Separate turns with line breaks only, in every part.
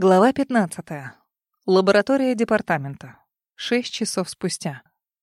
Глава 15. Лаборатория департамента. Шесть часов спустя.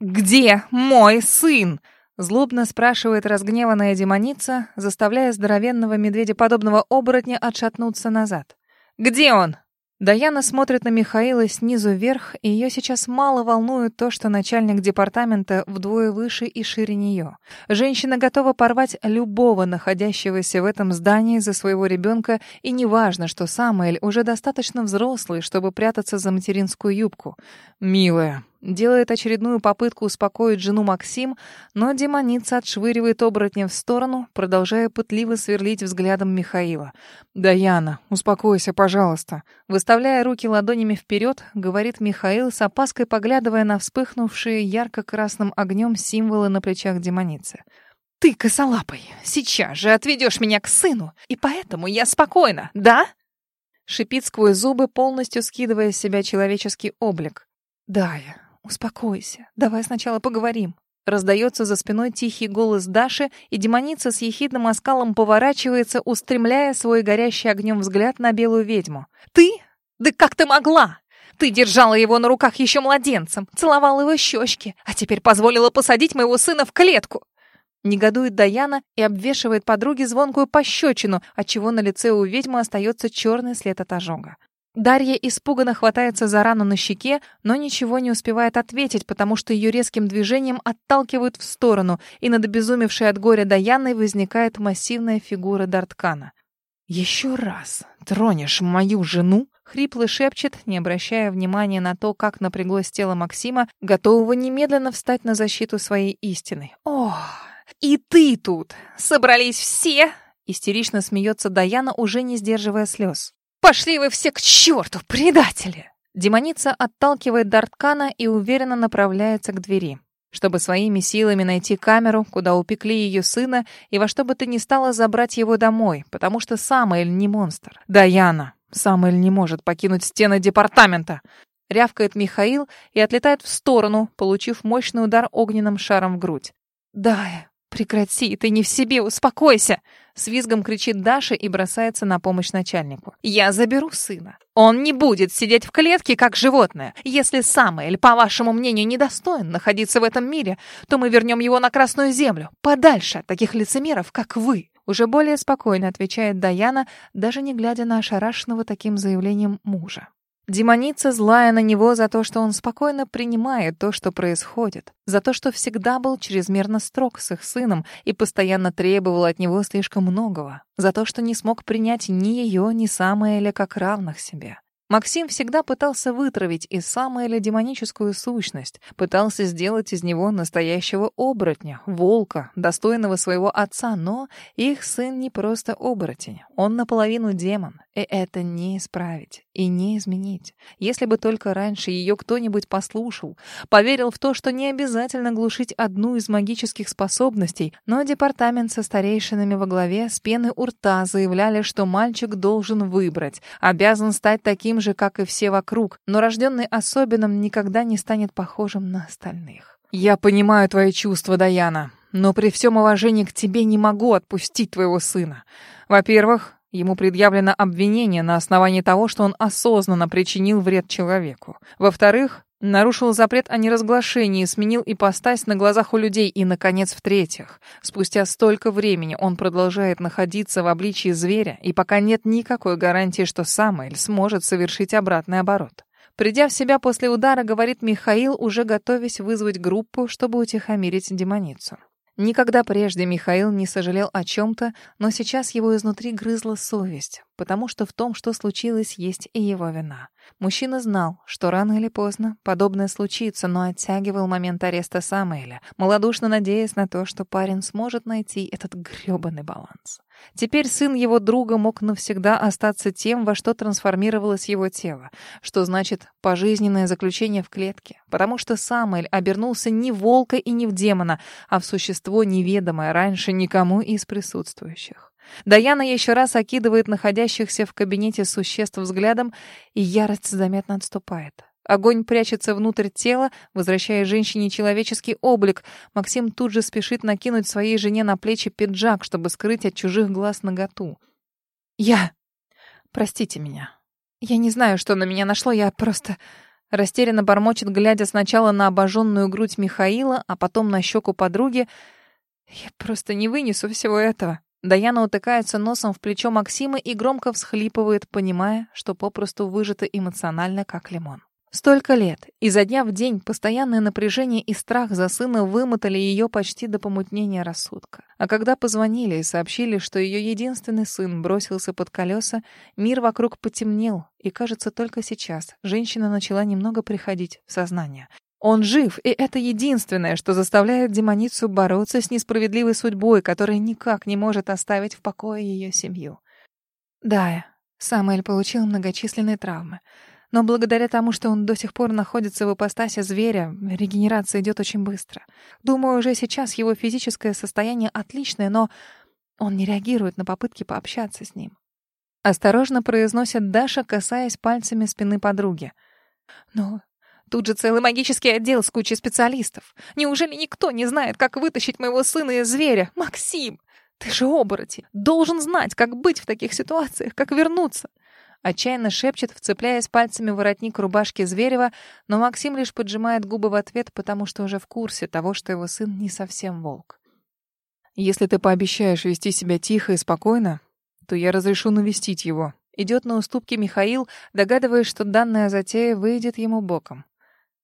«Где мой сын?» — злобно спрашивает разгневанная демоница, заставляя здоровенного медведеподобного оборотня отшатнуться назад. «Где он?» Даяна смотрит на Михаила снизу вверх, и ее сейчас мало волнует то, что начальник департамента вдвое выше и шире нее. Женщина готова порвать любого находящегося в этом здании за своего ребенка, и неважно, что Самуэль уже достаточно взрослый, чтобы прятаться за материнскую юбку. «Милая, Делает очередную попытку успокоить жену Максим, но демоница отшвыривает оборотня в сторону, продолжая пытливо сверлить взглядом Михаила. «Даяна, успокойся, пожалуйста». Выставляя руки ладонями вперед, говорит Михаил, с опаской поглядывая на вспыхнувшие ярко-красным огнем символы на плечах демоницы. «Ты, косолапый, сейчас же отведешь меня к сыну, и поэтому я спокойна, да?» Шипит сквозь зубы, полностью скидывая с себя человеческий облик. «Дая, «Успокойся. Давай сначала поговорим». Раздается за спиной тихий голос Даши, и демоница с ехидным оскалом поворачивается, устремляя свой горящий огнем взгляд на белую ведьму. «Ты? Да как ты могла? Ты держала его на руках еще младенцем, целовала его щечки, а теперь позволила посадить моего сына в клетку!» Негодует Даяна и обвешивает подруге звонкую пощечину, отчего на лице у ведьмы остается черный след от ожога. Дарья испуганно хватается за рану на щеке, но ничего не успевает ответить, потому что ее резким движением отталкивают в сторону, и над обезумевшей от горя Даяной возникает массивная фигура Дарткана. «Еще раз тронешь мою жену?» — хрипло шепчет, не обращая внимания на то, как напряглось тело Максима, готового немедленно встать на защиту своей истины. «О, и ты тут! Собрались все!» Истерично смеется Даяна, уже не сдерживая слез. «Пошли вы все к черту, предатели!» Демоница отталкивает Дарткана и уверенно направляется к двери, чтобы своими силами найти камеру, куда упекли ее сына, и во что бы то ни стало забрать его домой, потому что Самоэль не монстр. «Даяна, Самоэль не может покинуть стены департамента!» Рявкает Михаил и отлетает в сторону, получив мощный удар огненным шаром в грудь. «Дая, прекрати, ты не в себе, успокойся!» С визгом кричит Даша и бросается на помощь начальнику. «Я заберу сына. Он не будет сидеть в клетке, как животное. Если Самоэль, по вашему мнению, недостоин находиться в этом мире, то мы вернем его на Красную Землю, подальше от таких лицемеров, как вы». Уже более спокойно отвечает Даяна, даже не глядя на ошарашенного таким заявлением мужа. Демоница злая на него за то, что он спокойно принимает то, что происходит, за то, что всегда был чрезмерно строг с их сыном и постоянно требовал от него слишком многого, за то, что не смог принять ни ее, ни Самоэля как равных себе. Максим всегда пытался вытравить из Самоэля демоническую сущность, пытался сделать из него настоящего оборотня, волка, достойного своего отца, но их сын не просто оборотень, он наполовину демон, и это не исправить и не изменить. Если бы только раньше ее кто-нибудь послушал, поверил в то, что не обязательно глушить одну из магических способностей, но департамент со старейшинами во главе с пены у рта заявляли, что мальчик должен выбрать, обязан стать таким же, как и все вокруг, но рожденный особенным никогда не станет похожим на остальных. «Я понимаю твои чувства, Даяна, но при всем уважении к тебе не могу отпустить твоего сына. Во-первых, Ему предъявлено обвинение на основании того, что он осознанно причинил вред человеку. Во-вторых, нарушил запрет о неразглашении, сменил ипостась на глазах у людей. И, наконец, в-третьих, спустя столько времени он продолжает находиться в обличии зверя, и пока нет никакой гарантии, что Самуэль сможет совершить обратный оборот. Придя в себя после удара, говорит Михаил, уже готовясь вызвать группу, чтобы утихомирить демоницу. Никогда прежде Михаил не сожалел о чем-то, но сейчас его изнутри грызла совесть, потому что в том, что случилось, есть и его вина. Мужчина знал, что рано или поздно подобное случится, но оттягивал момент ареста Самуэля, малодушно надеясь на то, что парень сможет найти этот грёбаный баланс. Теперь сын его друга мог навсегда остаться тем, во что трансформировалось его тело, что значит пожизненное заключение в клетке, потому что Самуэль обернулся не в волка и не в демона, а в существо неведомое раньше никому из присутствующих. Даяна еще раз окидывает находящихся в кабинете существ взглядом, и ярость заметно отступает. Огонь прячется внутрь тела, возвращая женщине человеческий облик. Максим тут же спешит накинуть своей жене на плечи пиджак, чтобы скрыть от чужих глаз наготу. «Я... Простите меня. Я не знаю, что на меня нашло, я просто... Растерянно бормочет, глядя сначала на обожженную грудь Михаила, а потом на щеку подруги. Я просто не вынесу всего этого. Даяна утыкается носом в плечо Максима и громко всхлипывает, понимая, что попросту выжата эмоционально, как лимон. Столько лет, изо дня в день, постоянное напряжение и страх за сына вымотали ее почти до помутнения рассудка. А когда позвонили и сообщили, что ее единственный сын бросился под колеса, мир вокруг потемнел, и, кажется, только сейчас женщина начала немного приходить в сознание. Он жив, и это единственное, что заставляет демоницу бороться с несправедливой судьбой, которая никак не может оставить в покое ее семью. Да, Самуэль получил многочисленные травмы. Но благодаря тому, что он до сих пор находится в ипостаси зверя, регенерация идет очень быстро. Думаю, уже сейчас его физическое состояние отличное, но он не реагирует на попытки пообщаться с ним. Осторожно произносит Даша, касаясь пальцами спины подруги. «Ну, тут же целый магический отдел с кучей специалистов. Неужели никто не знает, как вытащить моего сына из зверя? Максим, ты же оборотень. Должен знать, как быть в таких ситуациях, как вернуться. Отчаянно шепчет, вцепляясь пальцами в воротник рубашки Зверева, но Максим лишь поджимает губы в ответ, потому что уже в курсе того, что его сын не совсем волк. «Если ты пообещаешь вести себя тихо и спокойно, то я разрешу навестить его». Идет на уступки Михаил, догадываясь, что данная затея выйдет ему боком.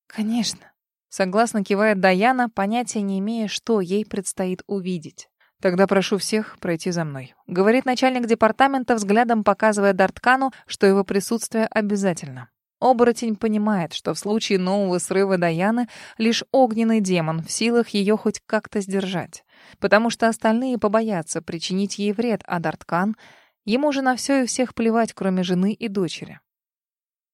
«Конечно». Согласно кивает Даяна, понятия не имея, что ей предстоит увидеть. «Тогда прошу всех пройти за мной», — говорит начальник департамента, взглядом показывая Дарткану, что его присутствие обязательно. Оборотень понимает, что в случае нового срыва Даяны лишь огненный демон в силах ее хоть как-то сдержать, потому что остальные побоятся причинить ей вред, а Дарткан ему же на все и всех плевать, кроме жены и дочери.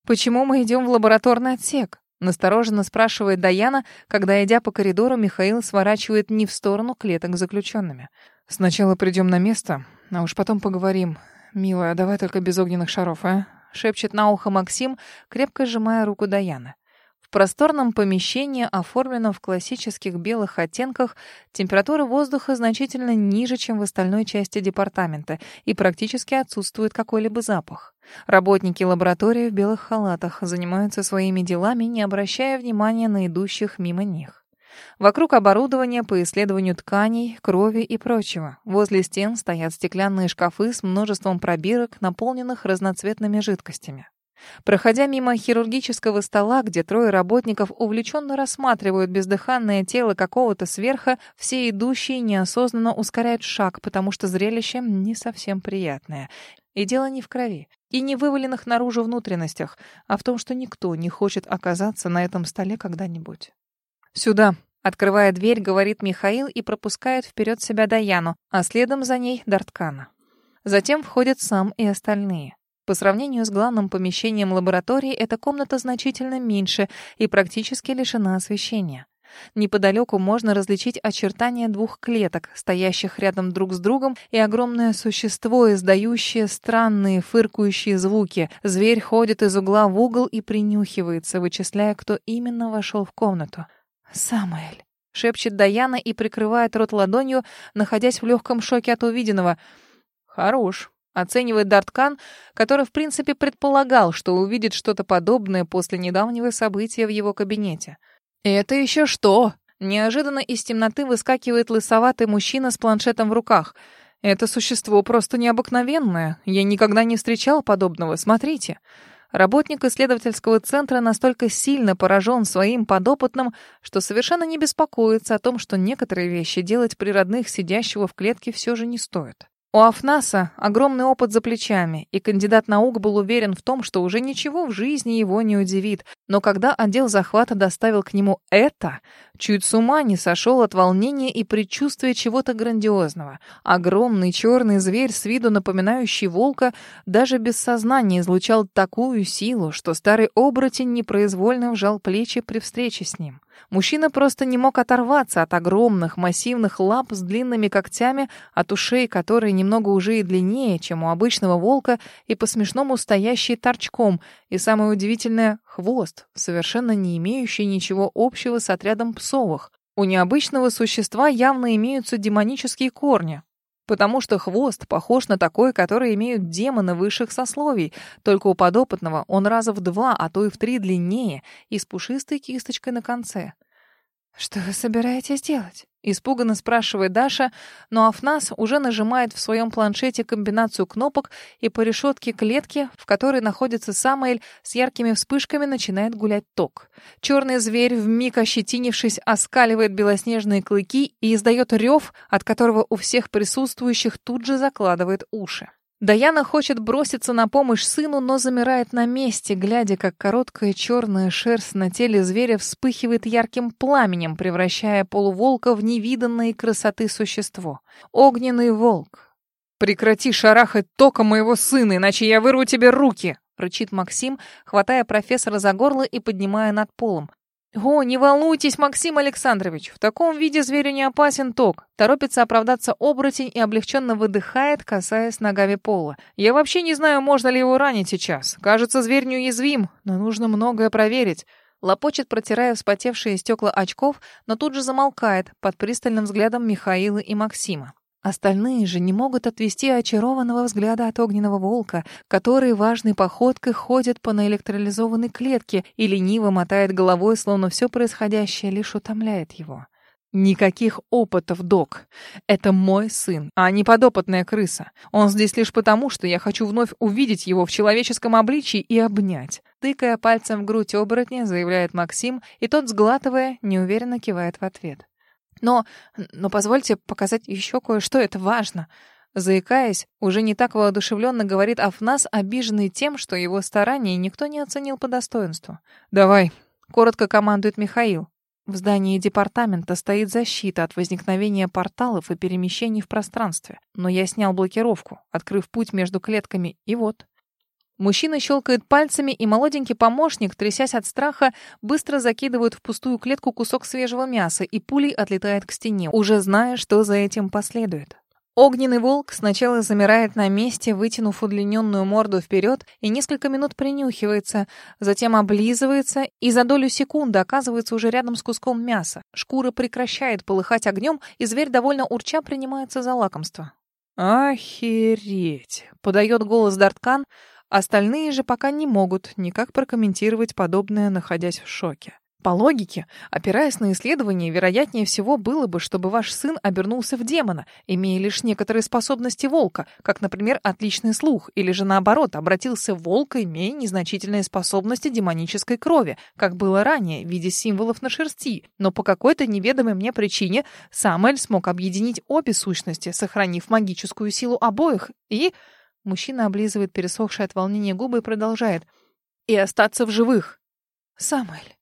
«Почему мы идем в лабораторный отсек?» Настороженно спрашивает Даяна, когда, идя по коридору, Михаил сворачивает не в сторону клеток с заключенными. «Сначала придем на место, а уж потом поговорим. Милая, давай только без огненных шаров, а?» — шепчет на ухо Максим, крепко сжимая руку Даяны. В просторном помещении, оформленном в классических белых оттенках, температура воздуха значительно ниже, чем в остальной части департамента, и практически отсутствует какой-либо запах. Работники лаборатории в белых халатах занимаются своими делами, не обращая внимания на идущих мимо них. Вокруг оборудования по исследованию тканей, крови и прочего. Возле стен стоят стеклянные шкафы с множеством пробирок, наполненных разноцветными жидкостями. Проходя мимо хирургического стола, где трое работников увлеченно рассматривают бездыханное тело какого-то сверха, все идущие неосознанно ускоряют шаг, потому что зрелище не совсем приятное. И дело не в крови, и не вываленных наружу внутренностях, а в том, что никто не хочет оказаться на этом столе когда-нибудь. «Сюда!» Открывая дверь, говорит Михаил и пропускает вперед себя Даяну, а следом за ней Дарткана. Затем входят сам и остальные. По сравнению с главным помещением лаборатории, эта комната значительно меньше и практически лишена освещения. Неподалеку можно различить очертания двух клеток, стоящих рядом друг с другом, и огромное существо, издающее странные фыркающие звуки. Зверь ходит из угла в угол и принюхивается, вычисляя, кто именно вошел в комнату. «Самуэль», — шепчет Даяна и прикрывает рот ладонью, находясь в легком шоке от увиденного. «Хорош», Оценивает Дарткан, который, в принципе, предполагал, что увидит что-то подобное после недавнего события в его кабинете. «Это еще что?» Неожиданно из темноты выскакивает лысоватый мужчина с планшетом в руках. «Это существо просто необыкновенное. Я никогда не встречал подобного. Смотрите». Работник исследовательского центра настолько сильно поражен своим подопытным, что совершенно не беспокоится о том, что некоторые вещи делать при родных сидящего в клетке все же не стоит. У Афнаса огромный опыт за плечами, и кандидат наук был уверен в том, что уже ничего в жизни его не удивит. Но когда отдел захвата доставил к нему это, чуть с ума не сошел от волнения и предчувствия чего-то грандиозного. Огромный черный зверь, с виду напоминающий волка, даже без сознания излучал такую силу, что старый оборотень непроизвольно вжал плечи при встрече с ним. Мужчина просто не мог оторваться от огромных массивных лап с длинными когтями, от ушей, которые немного уже и длиннее, чем у обычного волка, и по-смешному стоящие торчком, и самое удивительное — хвост, совершенно не имеющий ничего общего с отрядом псовых. У необычного существа явно имеются демонические корни. Потому что хвост похож на такой, который имеют демоны высших сословий, только у подопытного он раза в два, а то и в три длиннее и с пушистой кисточкой на конце. «Что вы собираетесь делать?» — испуганно спрашивает Даша, но Афнас уже нажимает в своем планшете комбинацию кнопок, и по решетке клетки, в которой находится Самоэль, с яркими вспышками начинает гулять ток. Черный зверь, вмиг ощетинившись, оскаливает белоснежные клыки и издает рев, от которого у всех присутствующих тут же закладывает уши. Даяна хочет броситься на помощь сыну, но замирает на месте, глядя, как короткая черная шерсть на теле зверя вспыхивает ярким пламенем, превращая полуволка в невиданной красоты существо. Огненный волк. «Прекрати шарахать тока моего сына, иначе я вырву тебе руки!» — рычит Максим, хватая профессора за горло и поднимая над полом. «О, не волнуйтесь, Максим Александрович, в таком виде зверю не опасен ток». Торопится оправдаться оборотень и облегченно выдыхает, касаясь ногами пола. «Я вообще не знаю, можно ли его ранить сейчас. Кажется, зверь неуязвим, но нужно многое проверить». Лопочет, протирая вспотевшие стекла очков, но тут же замолкает под пристальным взглядом Михаила и Максима. Остальные же не могут отвести очарованного взгляда от огненного волка, который важной походкой ходит по наэлектролизованной клетке и лениво мотает головой, словно все происходящее лишь утомляет его. Никаких опытов, док. Это мой сын, а не подопытная крыса. Он здесь лишь потому, что я хочу вновь увидеть его в человеческом обличии и обнять. Тыкая пальцем в грудь оборотня, заявляет Максим, и тот, сглатывая, неуверенно кивает в ответ. Но, но позвольте показать еще кое-что, это важно. Заикаясь, уже не так воодушевленно говорит Афнас, обиженный тем, что его старания никто не оценил по достоинству. «Давай», — коротко командует Михаил. В здании департамента стоит защита от возникновения порталов и перемещений в пространстве. Но я снял блокировку, открыв путь между клетками, и вот. Мужчина щелкает пальцами, и молоденький помощник, трясясь от страха, быстро закидывает в пустую клетку кусок свежего мяса и пулей отлетает к стене, уже зная, что за этим последует. Огненный волк сначала замирает на месте, вытянув удлиненную морду вперед, и несколько минут принюхивается, затем облизывается и за долю секунды оказывается уже рядом с куском мяса. Шкура прекращает полыхать огнем, и зверь довольно урча принимается за лакомство. «Охереть!» — подает голос Дарткан — Остальные же пока не могут никак прокомментировать подобное, находясь в шоке. По логике, опираясь на исследования, вероятнее всего было бы, чтобы ваш сын обернулся в демона, имея лишь некоторые способности волка, как, например, отличный слух, или же наоборот, обратился в волка, имея незначительные способности демонической крови, как было ранее, в виде символов на шерсти. Но по какой-то неведомой мне причине Самуэль смог объединить обе сущности, сохранив магическую силу обоих, и Мужчина облизывает пересохшие от волнения губы и продолжает. «И остаться в живых!» «Самуэль,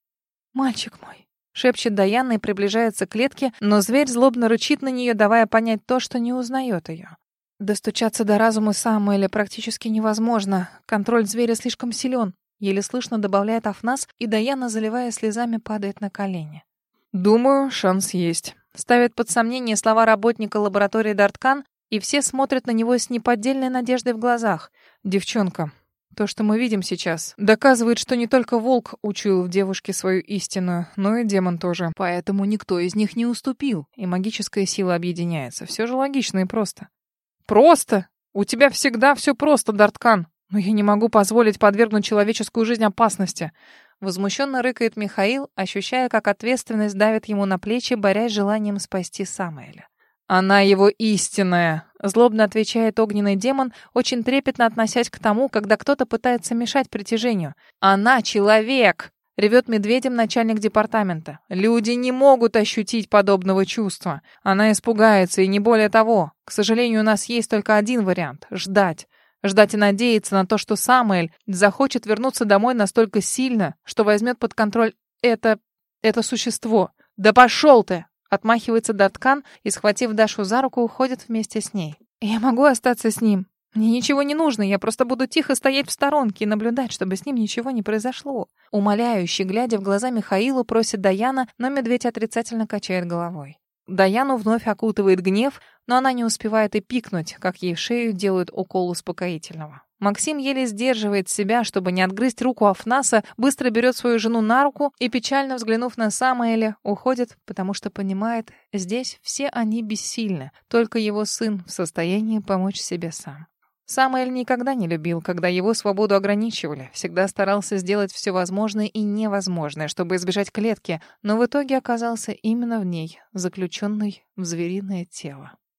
мальчик мой!» Шепчет Даяна и приближается к клетке, но зверь злобно рычит на нее, давая понять то, что не узнает ее. Достучаться до разума Самуэля практически невозможно. Контроль зверя слишком силен. Еле слышно добавляет Афнас, и Даяна, заливая слезами, падает на колени. «Думаю, шанс есть». Ставит под сомнение слова работника лаборатории Дарткан, и все смотрят на него с неподдельной надеждой в глазах. Девчонка, то, что мы видим сейчас, доказывает, что не только волк учуял в девушке свою истину, но и демон тоже. Поэтому никто из них не уступил, и магическая сила объединяется. Все же логично и просто. Просто? У тебя всегда все просто, Дарткан. Но я не могу позволить подвергнуть человеческую жизнь опасности. Возмущенно рыкает Михаил, ощущая, как ответственность давит ему на плечи, борясь желанием спасти Самоэля. «Она его истинная», — злобно отвечает огненный демон, очень трепетно относясь к тому, когда кто-то пытается мешать притяжению. «Она человек!» — ревет медведем начальник департамента. «Люди не могут ощутить подобного чувства. Она испугается, и не более того. К сожалению, у нас есть только один вариант — ждать. Ждать и надеяться на то, что Самуэль захочет вернуться домой настолько сильно, что возьмет под контроль это... это существо. Да пошел ты!» Отмахивается Дарткан и, схватив Дашу за руку, уходит вместе с ней. «Я могу остаться с ним. Мне ничего не нужно, я просто буду тихо стоять в сторонке и наблюдать, чтобы с ним ничего не произошло». Умоляюще, глядя в глаза Михаилу, просит Даяна, но медведь отрицательно качает головой. Даяну вновь окутывает гнев, но она не успевает и пикнуть, как ей в шею делают укол успокоительного. Максим еле сдерживает себя, чтобы не отгрызть руку Афнаса, быстро берет свою жену на руку и, печально взглянув на Самоэля, уходит, потому что понимает, здесь все они бессильны, только его сын в состоянии помочь себе сам. Самоэль никогда не любил, когда его свободу ограничивали, всегда старался сделать все возможное и невозможное, чтобы избежать клетки, но в итоге оказался именно в ней, заключенный в звериное тело.